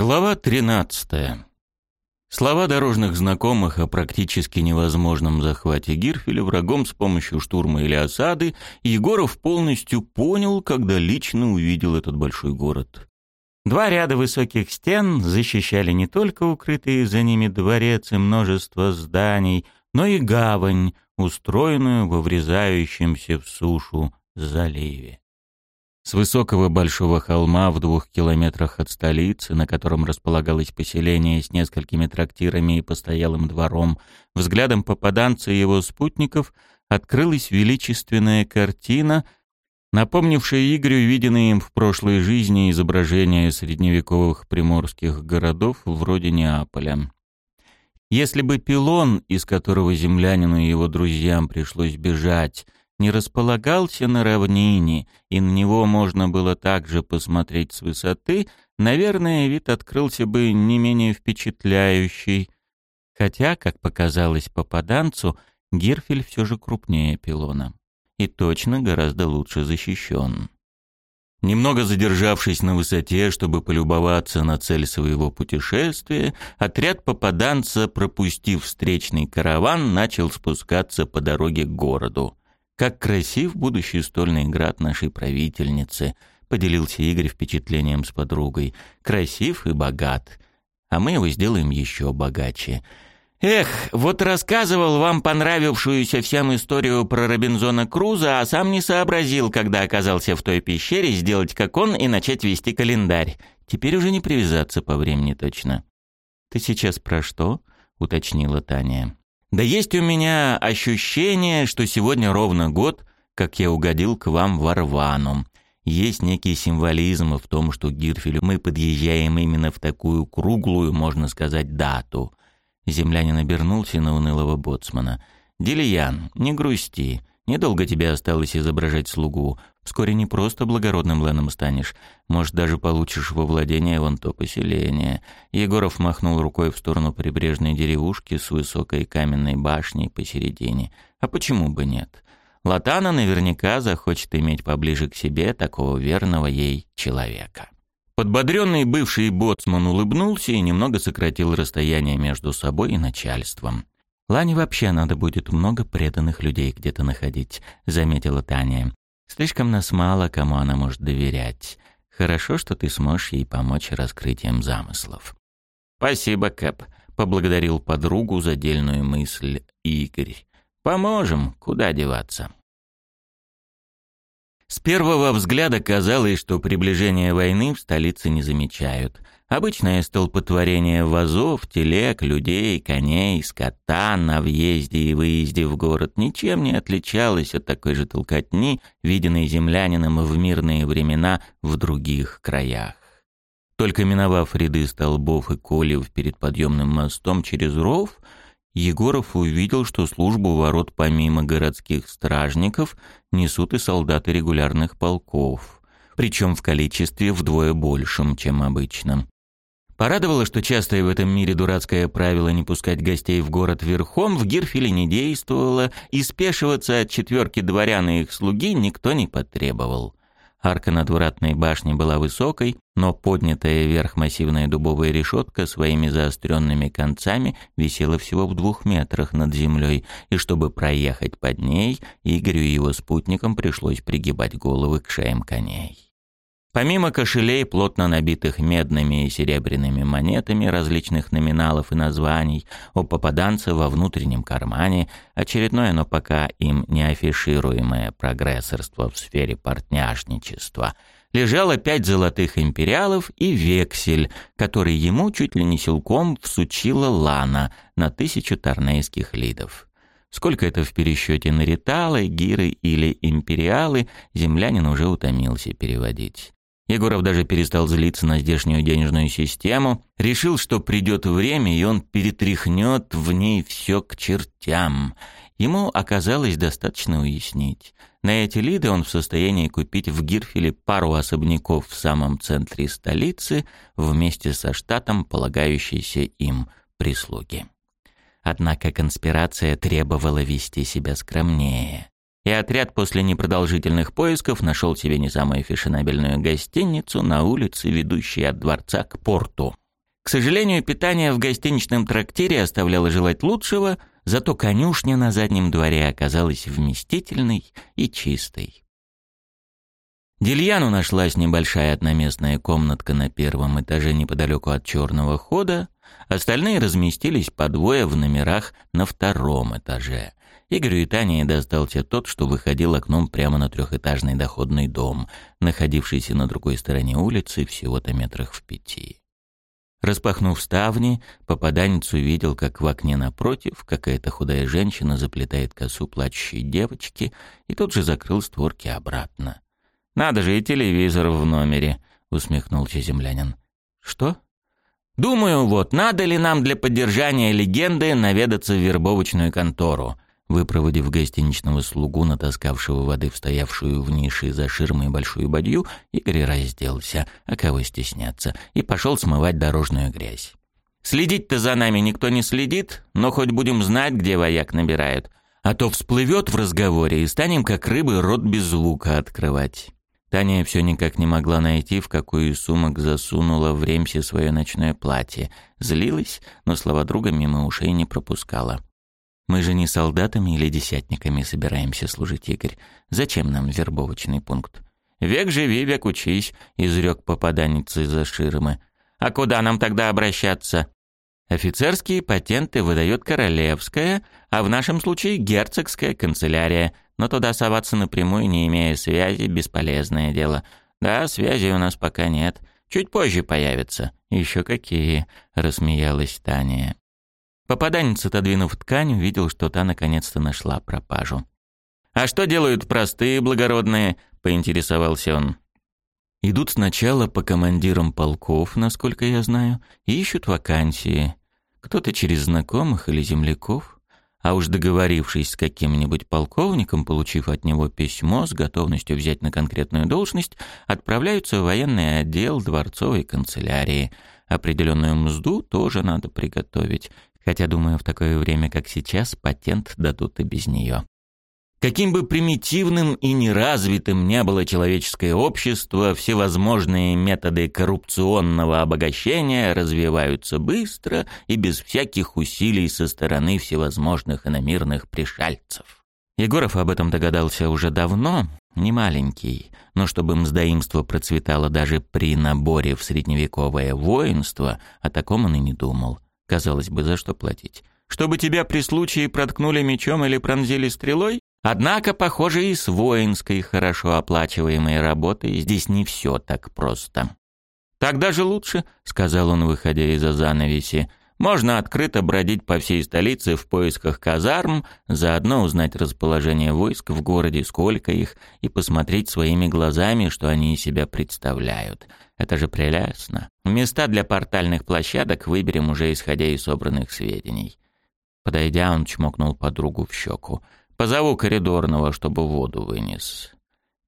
Глава 13. Слова дорожных знакомых о практически невозможном захвате Гирфеля врагом с помощью штурма или осады Егоров полностью понял, когда лично увидел этот большой город. Два ряда высоких стен защищали не только укрытые за ними дворец и множество зданий, но и гавань, устроенную во врезающемся в сушу заливе. С высокого большого холма в двух километрах от столицы, на котором располагалось поселение с несколькими трактирами и постоялым двором, взглядом попаданца и его спутников открылась величественная картина, напомнившая Игорю виденные им в прошлой жизни изображения средневековых приморских городов вроде Неаполя. Если бы пилон, из которого землянину и его друзьям пришлось бежать, не располагался на равнине, и на него можно было также посмотреть с высоты, наверное, вид открылся бы не менее впечатляющий. Хотя, как показалось попаданцу, Гирфель все же крупнее пилона. И точно гораздо лучше защищен. Немного задержавшись на высоте, чтобы полюбоваться на цель своего путешествия, отряд попаданца, пропустив встречный караван, начал спускаться по дороге к городу. Как красив будущий стольный град нашей правительницы, поделился Игорь впечатлением с подругой. Красив и богат. А мы его сделаем еще богаче. Эх, вот рассказывал вам понравившуюся всем историю про Робинзона Круза, а сам не сообразил, когда оказался в той пещере, сделать как он и начать вести календарь. Теперь уже не привязаться по времени точно. «Ты сейчас про что?» — уточнила Таня. Да есть у меня ощущение, что сегодня ровно год, как я угодил к вам в Арвану. Есть некий символизм в том, что Гирфелю мы подъезжаем именно в такую круглую, можно сказать, дату. Землянин обернулся на унылого боцмана. «Дилиян, не грусти. Недолго тебе осталось изображать слугу. Вскоре не просто благородным Леном станешь. Может, даже получишь во владение вон то поселение». Егоров махнул рукой в сторону прибрежной деревушки с высокой каменной башней посередине. «А почему бы нет?» Латана наверняка захочет иметь поближе к себе такого верного ей человека. Подбодренный бывший боцман улыбнулся и немного сократил расстояние между собой и начальством. «Лане вообще надо будет много преданных людей где-то находить», — заметила Таня. «Слишком нас мало, кому она может доверять. Хорошо, что ты сможешь ей помочь раскрытием замыслов». «Спасибо, Кэп», — поблагодарил подругу за дельную мысль Игорь. «Поможем, куда деваться». С первого взгляда казалось, что приближение войны в столице не замечают. Обычное столпотворение вазов, телег, людей, коней, скота на въезде и выезде в город ничем не отличалось от такой же толкотни, виденной землянином в мирные времена в других краях. Только миновав ряды столбов и колев перед подъемным мостом через ров, Егоров увидел, что службу ворот помимо городских стражников несут и солдаты регулярных полков, причем в количестве вдвое большем, чем обычно. Порадовало, что частое в этом мире дурацкое правило не пускать гостей в город верхом в Гирфеле не действовало, и спешиваться от четверки дворян и их слуги никто не потребовал. Арка надвратной башни была высокой, но поднятая вверх массивная дубовая решетка своими заостренными концами висела всего в двух метрах над землей, и чтобы проехать под ней, Игорю и его спутникам пришлось пригибать головы к шеям коней. Помимо кошелей, плотно набитых медными и серебряными монетами различных номиналов и названий, у попаданца во внутреннем кармане очередное, но пока им не афишируемое прогрессорство в сфере партняжничества, лежало пять золотых империалов и вексель, который ему чуть ли не силком всучила Лана на тысячу тарнейских лидов. Сколько это в пересчете на риталы, гиры или империалы, землянин уже утомился переводить. Егоров даже перестал злиться на здешнюю денежную систему, решил, что придет время, и он перетряхнет в ней все к чертям. Ему оказалось достаточно уяснить. На эти лиды он в состоянии купить в Гирфеле пару особняков в самом центре столицы вместе со штатом полагающейся им прислуги. Однако конспирация требовала вести себя скромнее и отряд после непродолжительных поисков нашел себе не самую фешенебельную гостиницу на улице, ведущей от дворца к порту. К сожалению, питание в гостиничном трактире оставляло желать лучшего, зато конюшня на заднем дворе оказалась вместительной и чистой. Дильяну нашлась небольшая одноместная комнатка на первом этаже неподалеку от черного хода, остальные разместились по двое в номерах на втором этаже. Игорю и Тане достался тот, что выходил окном прямо на трехэтажный доходный дом, находившийся на другой стороне улицы всего-то метрах в пяти. Распахнув ставни, попаданец увидел, как в окне напротив какая-то худая женщина заплетает косу плачущей девочки и тут же закрыл створки обратно. Надо же и телевизор в номере, усмехнулся землянин. Что? Думаю, вот надо ли нам для поддержания легенды наведаться в вербовочную контору. Выпроводив гостиничного слугу, натаскавшего воды в стоявшую в нише за ширмой большую бадью, Игорь разделся, а кого стесняться, и пошел смывать дорожную грязь. Следить-то за нами никто не следит, но хоть будем знать, где вояк набирают. А то всплывет в разговоре, и станем, как рыбы, рот без лука открывать. Таня все никак не могла найти, в какую сумок засунула в ремсе свое ночное платье. Злилась, но слова друга мимо ушей не пропускала. «Мы же не солдатами или десятниками собираемся служить, Игорь. Зачем нам вербовочный пункт?» «Век живи, век учись», — изрек попаданец из-за ширмы. «А куда нам тогда обращаться?» «Офицерские патенты выдает королевская, а в нашем случае герцогская канцелярия», но туда соваться напрямую, не имея связи, бесполезное дело. Да, связи у нас пока нет. Чуть позже появятся. Еще какие, рассмеялась Таня. Попаданец, отодвинув ткань, увидел, что та наконец-то нашла пропажу. «А что делают простые благородные?» — поинтересовался он. «Идут сначала по командирам полков, насколько я знаю, и ищут вакансии. Кто-то через знакомых или земляков, а уж договорившись с каким-нибудь полковником, получив от него письмо с готовностью взять на конкретную должность, отправляются в военный отдел дворцовой канцелярии. Определенную мзду тоже надо приготовить, хотя, думаю, в такое время, как сейчас, патент дадут и без нее. Каким бы примитивным и неразвитым не было человеческое общество, всевозможные методы коррупционного обогащения развиваются быстро и без всяких усилий со стороны всевозможных иномирных пришельцев. Егоров об этом догадался уже давно, не маленький, но чтобы мздоимство процветало даже при наборе в средневековое воинство, о таком он и не думал. Казалось бы, за что платить? Чтобы тебя при случае проткнули мечом или пронзили стрелой? Однако, похоже, и с воинской хорошо оплачиваемой работой здесь не все так просто. «Так даже лучше», — сказал он, выходя из-за занавеси. «Можно открыто бродить по всей столице в поисках казарм, заодно узнать расположение войск в городе, сколько их, и посмотреть своими глазами, что они из себя представляют. Это же прелестно. Места для портальных площадок выберем уже исходя из собранных сведений». Подойдя, он чмокнул подругу в щеку. Позову коридорного, чтобы воду вынес.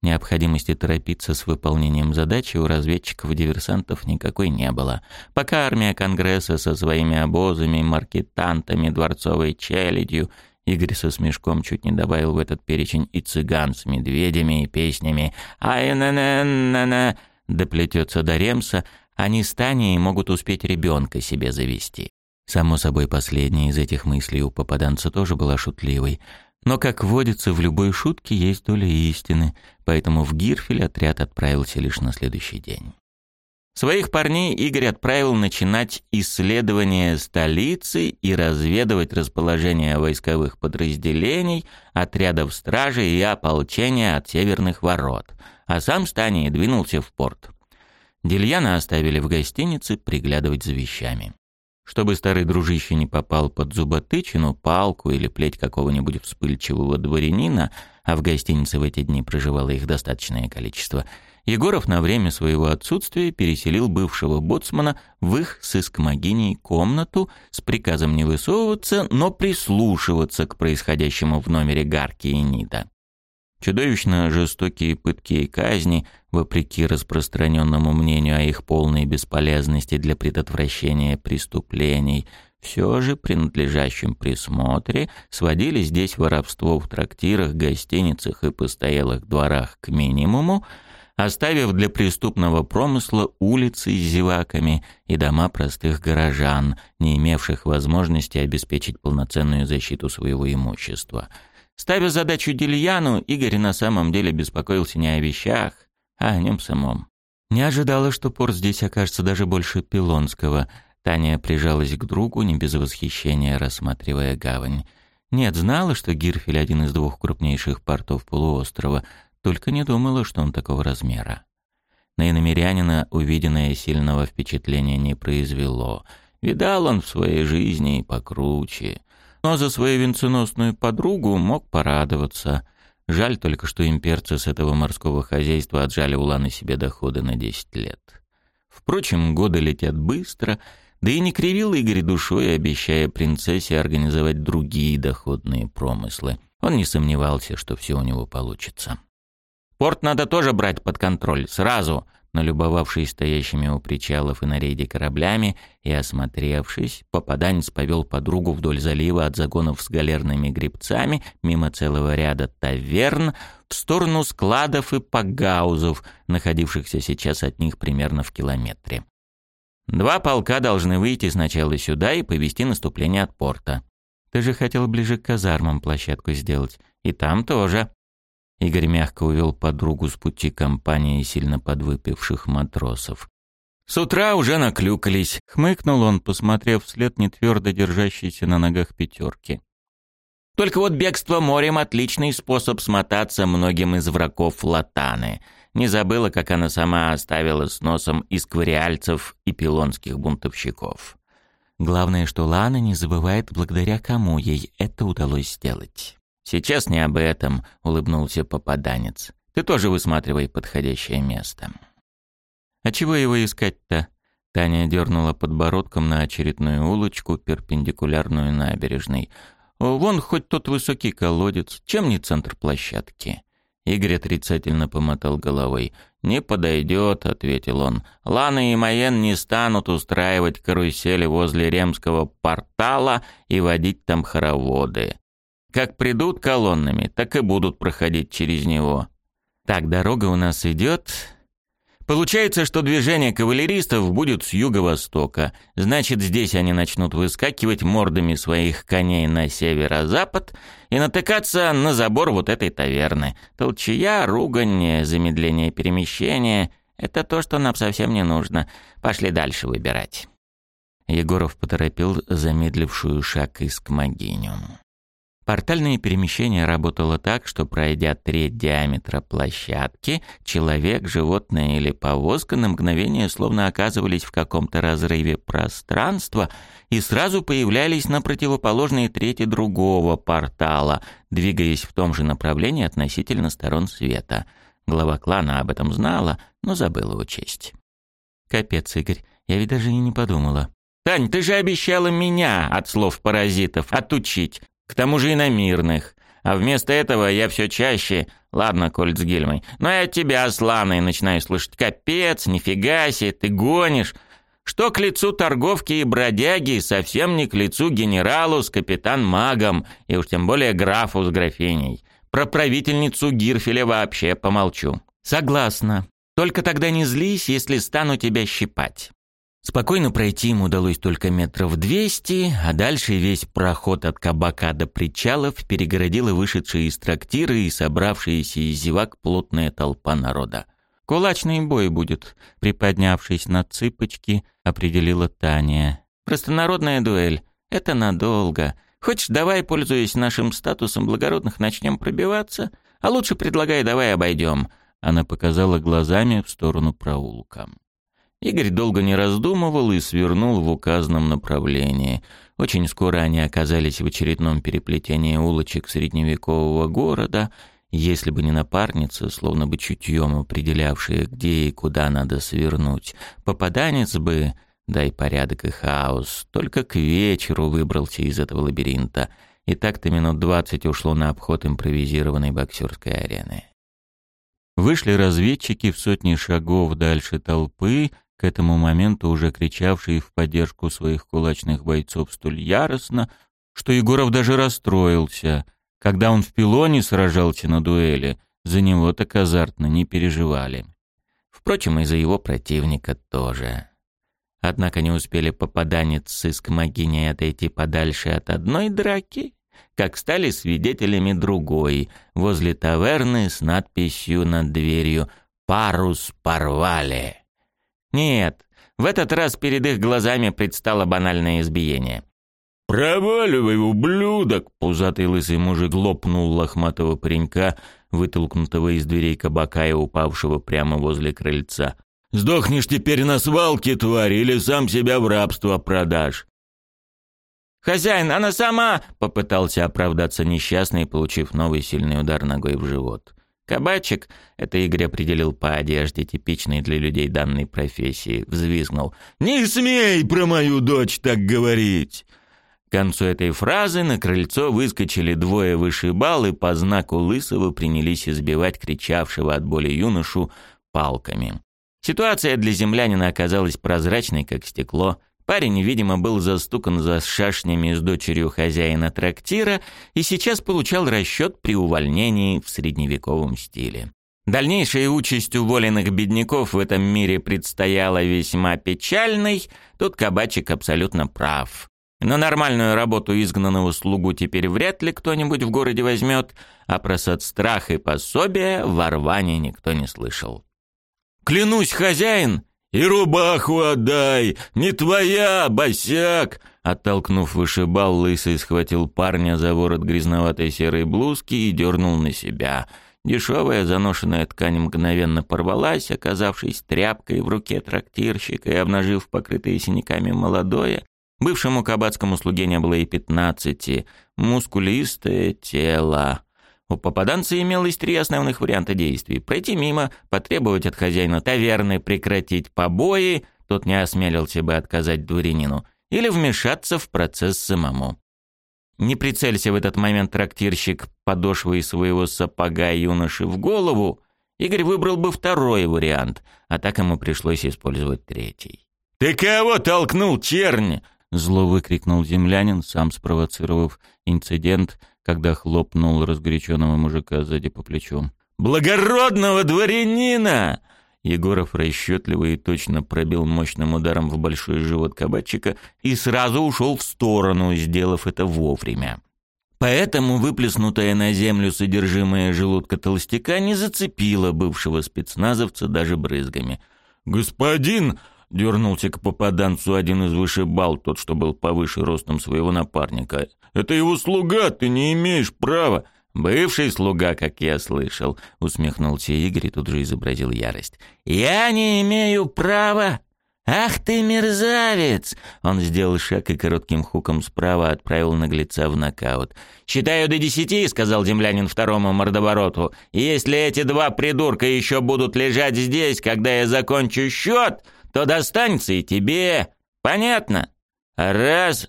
Необходимости торопиться с выполнением задачи у разведчиков-диверсантов никакой не было. Пока армия Конгресса со своими обозами, маркетантами, дворцовой челядью Игорь со смешком чуть не добавил в этот перечень и цыган с медведями и песнями ай на на на на доплетется до Ремса, они с Таней могут успеть ребенка себе завести. Само собой, последняя из этих мыслей у попаданца тоже была шутливой — но, как водится, в любой шутке есть доля истины, поэтому в Гирфель отряд отправился лишь на следующий день. Своих парней Игорь отправил начинать исследование столицы и разведывать расположение войсковых подразделений, отрядов стражи и ополчения от северных ворот, а сам с Таней двинулся в порт. Дельяна оставили в гостинице приглядывать за вещами. Чтобы старый дружище не попал под зуботычину, палку или плеть какого-нибудь вспыльчивого дворянина, а в гостинице в эти дни проживало их достаточное количество, Егоров на время своего отсутствия переселил бывшего боцмана в их с искмогиней комнату с приказом не высовываться, но прислушиваться к происходящему в номере Гарки и Нида. Чудовищно жестокие пытки и казни, вопреки распространенному мнению о их полной бесполезности для предотвращения преступлений, все же при надлежащем присмотре сводили здесь воровство в трактирах, гостиницах и постоялых дворах к минимуму, оставив для преступного промысла улицы с зеваками и дома простых горожан, не имевших возможности обеспечить полноценную защиту своего имущества. Ставя задачу Дильяну, Игорь на самом деле беспокоился не о вещах, а о нем самом. Не ожидала, что порт здесь окажется даже больше Пилонского. Таня прижалась к другу, не без восхищения рассматривая гавань. Нет, знала, что Гирфель — один из двух крупнейших портов полуострова, только не думала, что он такого размера. На иномерянина увиденное сильного впечатления не произвело. Видал он в своей жизни и покруче. Но за свою венценосную подругу мог порадоваться. Жаль только, что имперцы с этого морского хозяйства отжали у Ланы себе доходы на 10 лет. Впрочем, годы летят быстро, да и не кривил Игорь душой, обещая принцессе организовать другие доходные промыслы. Он не сомневался, что все у него получится. Порт надо тоже брать под контроль, сразу. Налюбовавшись стоящими у причалов и на рейде кораблями и осмотревшись, попаданец повел подругу вдоль залива от загонов с галерными гребцами, мимо целого ряда таверн, в сторону складов и погаузов, находившихся сейчас от них примерно в километре. Два полка должны выйти сначала сюда и повести наступление от порта. Ты же хотел ближе к казармам площадку сделать. И там тоже. Игорь мягко увел подругу с пути компании сильно подвыпивших матросов. «С утра уже наклюкались», — хмыкнул он, посмотрев вслед нетвердо держащейся на ногах пятерки. «Только вот бегство морем — отличный способ смотаться многим из врагов Латаны. Не забыла, как она сама оставила с носом исквариальцев и пилонских бунтовщиков. Главное, что Лана не забывает, благодаря кому ей это удалось сделать». «Сейчас не об этом», — улыбнулся попаданец. «Ты тоже высматривай подходящее место». «А чего его искать-то?» Таня дернула подбородком на очередную улочку, перпендикулярную набережной. «Вон хоть тот высокий колодец, чем не центр площадки?» Игорь отрицательно помотал головой. «Не подойдет», — ответил он. «Лана и Майен не станут устраивать карусели возле ремского портала и водить там хороводы. Как придут колоннами, так и будут проходить через него. Так, дорога у нас идет. Получается, что движение кавалеристов будет с юго-востока. Значит, здесь они начнут выскакивать мордами своих коней на северо-запад и натыкаться на забор вот этой таверны. Толчья, ругань, замедление перемещения — это то, что нам совсем не нужно. Пошли дальше выбирать. Егоров поторопил замедлившую шаг из к могиню. Портальное перемещение работало так, что пройдя треть диаметра площадки, человек, животное или повозка на мгновение словно оказывались в каком-то разрыве пространства и сразу появлялись на противоположной трети другого портала, двигаясь в том же направлении относительно сторон света. Глава клана об этом знала, но забыла учесть. «Капец, Игорь, я ведь даже и не подумала». «Тань, ты же обещала меня от слов паразитов отучить. К тому же и на мирных. А вместо этого я все чаще... Ладно, Кольт с Гельмой. Но я от тебя, Слана, начинаю слышать. Капец, нифига себе, ты гонишь. Что к лицу торговки и бродяги, совсем не к лицу генералу с капитан-магом, и уж тем более графу с графиней. Про правительницу Гирфеля вообще помолчу. Согласна. Только тогда не злись, если стану тебя щипать. Спокойно пройти им удалось только метров двести, а дальше весь проход от кабака до причалов перегородила вышедшие из трактира и собравшиеся из зевак плотная толпа народа. «Кулачный бой будет», — приподнявшись на цыпочки, определила Таня. «Простонародная дуэль. Это надолго. Хочешь, давай, пользуясь нашим статусом благородных, начнем пробиваться? А лучше предлагай, давай обойдем». Она показала глазами в сторону проулка. Игорь долго не раздумывал и свернул в указанном направлении. Очень скоро они оказались в очередном переплетении улочек средневекового города. Если бы не напарница, словно бы чутьем определявшая, где и куда надо свернуть, попаданец бы, дай порядок и хаос, только к вечеру выбрался из этого лабиринта. И так-то минут двадцать ушло на обход импровизированной боксерской арены. Вышли разведчики в сотни шагов дальше толпы, к этому моменту уже кричавший в поддержку своих кулачных бойцов столь яростно, что Егоров даже расстроился. Когда он в пилоне сражался на дуэли, за него так азартно не переживали. Впрочем, и за его противника тоже. Однако не успели попаданец с искмогиней отойти подальше от одной драки, как стали свидетелями другой, возле таверны с надписью над дверью «Парус порвали». Нет, в этот раз перед их глазами предстало банальное избиение. «Проваливай, ублюдок!» Пузатый лысый мужик лопнул лохматого паренька, вытолкнутого из дверей кабака и упавшего прямо возле крыльца. «Сдохнешь теперь на свалке, тварь, или сам себя в рабство продашь!» «Хозяин, она сама!» — попытался оправдаться несчастный, получив новый сильный удар ногой в живот. Кабачик, это Игорь определил по одежде, типичной для людей данной профессии, взвизгнул. «Не смей про мою дочь так говорить!» К концу этой фразы на крыльцо выскочили двое вышибал и по знаку Лысого принялись избивать кричавшего от боли юношу палками. Ситуация для землянина оказалась прозрачной, как стекло. Парень, видимо, был застукан за шашнями с дочерью хозяина трактира и сейчас получал расчет при увольнении в средневековом стиле. Дальнейшая участь уволенных бедняков в этом мире предстояла весьма печальной, тут кабачик абсолютно прав. Но нормальную работу изгнанного слугу теперь вряд ли кто-нибудь в городе возьмет, а про соцстрах и пособие в Орване никто не слышал. «Клянусь, хозяин!» «И рубаху отдай! Не твоя, босяк!» Оттолкнув вышибал, лысый схватил парня за ворот грязноватой серой блузки и дернул на себя. Дешевая заношенная ткань мгновенно порвалась, оказавшись тряпкой в руке трактирщика и обнажив покрытые синяками молодое, Бывшему кабацкому слуге не было и пятнадцати. Мускулистое тело. У попаданца имелось три основных варианта действий. Пройти мимо, потребовать от хозяина таверны прекратить побои, тот не осмелился бы отказать дворянину, или вмешаться в процесс самому. Не прицелься в этот момент трактирщик подошвой своего сапога юноши в голову, Игорь выбрал бы второй вариант, а так ему пришлось использовать третий. «Ты кого толкнул, чернь?» Зло выкрикнул землянин, сам спровоцировав инцидент, когда хлопнул разгоряченного мужика сзади по плечу. «Благородного дворянина!» Егоров расчетливо и точно пробил мощным ударом в большой живот кабачика и сразу ушел в сторону, сделав это вовремя. Поэтому выплеснутое на землю содержимое желудка толстяка не зацепило бывшего спецназовца даже брызгами. «Господин!» Дернулся к попаданцу один из вышибал, тот, что был повыше ростом своего напарника. «Это его слуга, ты не имеешь права!» «Бывший слуга, как я слышал», — усмехнулся Игорь и тут же изобразил ярость. «Я не имею права! Ах ты мерзавец!» Он сделал шаг и коротким хуком справа отправил наглеца в нокаут. «Считаю до десяти», — сказал землянин второму мордовороту. «Если эти два придурка еще будут лежать здесь, когда я закончу счет...» то достанется и тебе. Понятно? Раз...»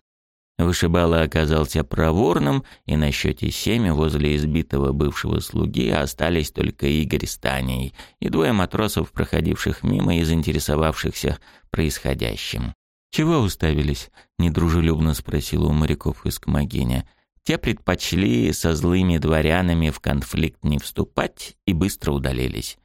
Вышибала оказался проворным, и на счете семь возле избитого бывшего слуги остались только Игорь с Таней и двое матросов, проходивших мимо и заинтересовавшихся происходящим. «Чего уставились?» — недружелюбно спросила у моряков из Камагиня. Те предпочли со злыми дворянами в конфликт не вступать и быстро удалились.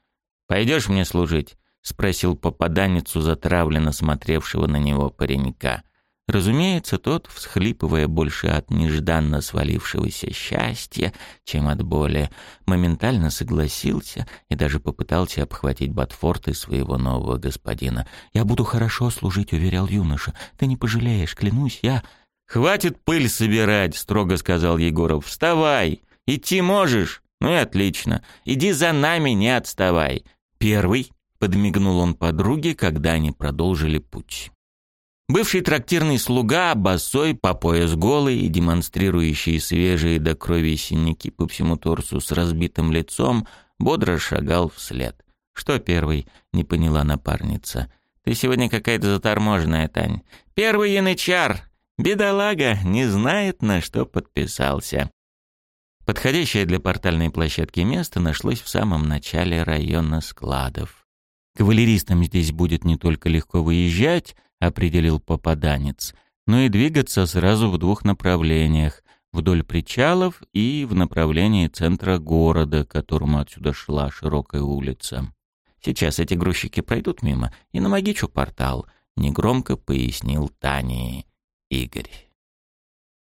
«Пойдешь мне служить?» — спросил попаданец у затравленно смотревшего на него паренька. Разумеется, тот, всхлипывая больше от нежданно свалившегося счастья, чем от боли, моментально согласился и даже попытался обхватить Батфорты своего нового господина. «Я буду хорошо служить», — уверял юноша. «Ты не пожалеешь, клянусь, я...» «Хватит пыль собирать», — строго сказал Егоров. «Вставай! Идти можешь? Ну и отлично. Иди за нами, не отставай. Первый Подмигнул он подруге, когда они продолжили путь. Бывший трактирный слуга, босой, по пояс голый и демонстрирующий свежие до крови синяки по всему торсу с разбитым лицом, бодро шагал вслед. «Что первый?» — не поняла напарница. «Ты сегодня какая-то заторможенная, Тань. Первый янычар! Бедолага, не знает, на что подписался». Подходящее для портальной площадки место нашлось в самом начале района складов. Кавалеристам здесь будет не только легко выезжать, определил попаданец, но и двигаться сразу в двух направлениях, вдоль причалов и в направлении центра города, к которому отсюда шла широкая улица. Сейчас эти грузчики пройдут мимо, и на магичу портал», — негромко пояснил Тане Игорь.